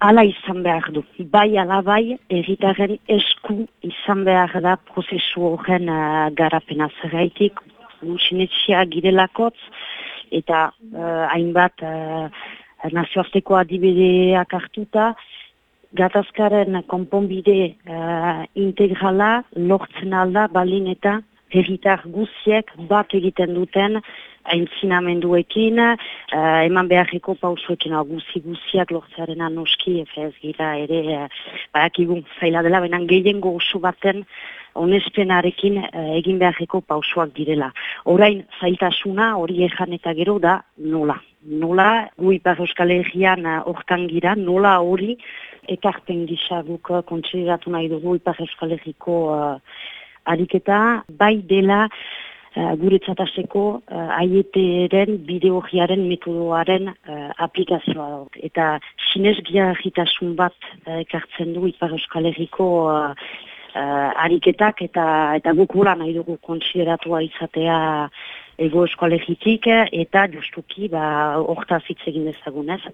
ala izan behar du. Bai ala bai, erritaren esku izan behar da prozesu horren uh, garapena zerraitik, sinetxia girelakotz, eta uh, hainbat uh, nazioarteko adibideak hartuta, gatazkaren konponbide uh, integrala lortzen alda balin eta herritar guziek bat egiten duten aintzinamenduekin, uh, eman beharreko pausuekin guzi guziak lortzearen anoski, ez gira ere, uh, barakigun zaila dela, benan gehiengo oso baten onespenarekin uh, egin beharreko pausuak direla. Orain zailtasuna hori ejan eta gero da nola. Nola, gu ipar euskal egian hortan gira, nola hori ekarpen gisa guk kontsideratu nahi dugu ipar euskal egiko ariketa bai dela uh, guretzat azeko uh, aieteren bideogiaren metodoaren uh, aplikazioa dut. Eta sinesgia agitasun bat ekartzen du Ipar Euskal Herriko uh, uh, ariketak eta eta guk nahi dugu konsideratua izatea ego eskoalegitik eta justuki ba, orta hitz egin dezagunez